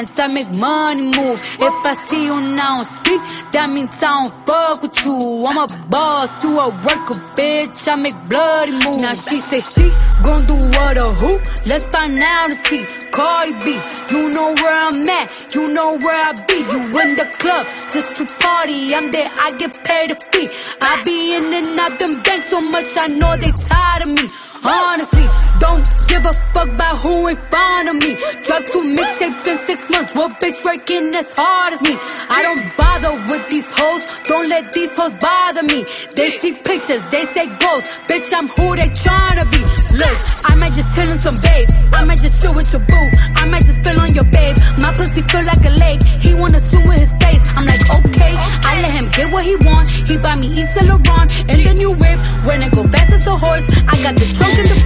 I make money move. If I see you now speak, that means I don't fuck with you. I'm a boss, you a worker, bitch. I make bloody moves. Now she say she gon' do what or who? Let's find out and see. Cardi B, you know where I'm at, you know where I be. You in the club just to party. I'm there, I get paid a fee. I be in and out them banks so much, I know they tired of me. Honestly, don't give a fuck about who in front of me. Drop two in six months. What bitch working as hard as me? I don't bother with these hoes. Don't let these hoes bother me. They see pictures, they say goals. Bitch, I'm who they tryna be. Look, I might just chill in some babe. I might just chill with your boo. I might just spill on your babe. My pussy feel like a lake. He wanna swim with his face. I'm like, okay. I let him get what he want. He buy me Yves Saint Laurent and the new whip. When it go fast as a horse, I got the trunk in the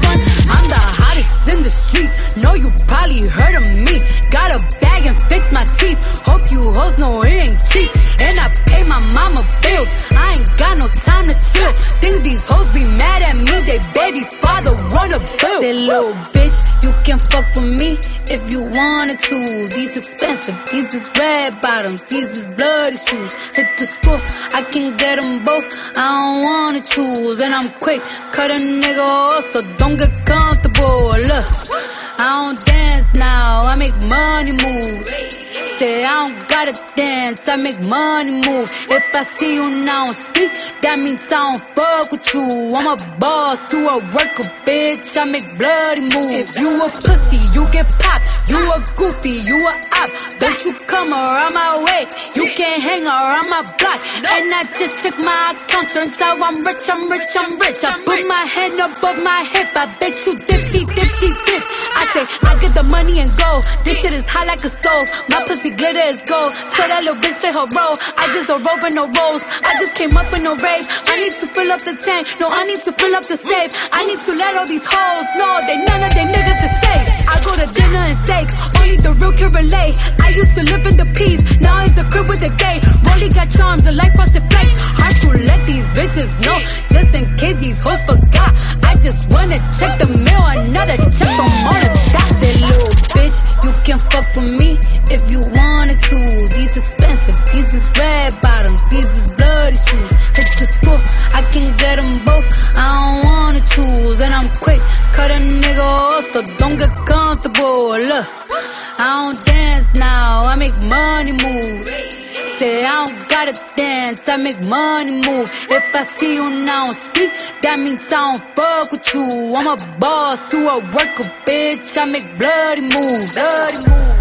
hoes know it ain't cheap. And I pay my mama bills. I ain't got no time to chill. Think these hoes be mad at me. They baby father run a bill. Say little bitch, you can fuck with me if you wanted to. These expensive, these is red bottoms, these is bloody shoes. Hit the school, I can get them both. I don't wanna choose, and I'm quick, cut a nigga off, so don't get comfortable. Look, I don't dance now, I make money moves. Say I don't gotta dance, I make money move. If I see you now speak, that means I don't fuck with you. I'm a boss, you a worker, bitch. I make bloody moves. If you a pussy, you get popped. You a goofy, you a op. Don't you come around my way. You can't hang around my block. And I just check my account, turns out I'm rich, I'm rich, I'm rich. I put my hand above my hip. I bet you dip, he dip, she dip. I say I get the money and go. This shit is hot like a stove. My pussy glitter is gold. Tell that little bitch play her role. I just a rope and no rolls. I just came up in a rave. I need to fill up the tank. No, I need to fill up the safe. I need to let all these hoes know they none of they niggas is safe. I go to dinner and steak. Only the real can relate. I used to live in the peace. Now it's a crib with a gay. Rolly got charms, a life frosted flakes. Hard to let these bitches know. Just in case these hoes forgot. I just wanna check the comfortable. Look, I don't dance now, I make money moves. Say I don't gotta dance, I make money move. If I see you now speak, that means I don't fuck with you. I'm a boss, you a worker, bitch. I make bloody moves. Bloody moves.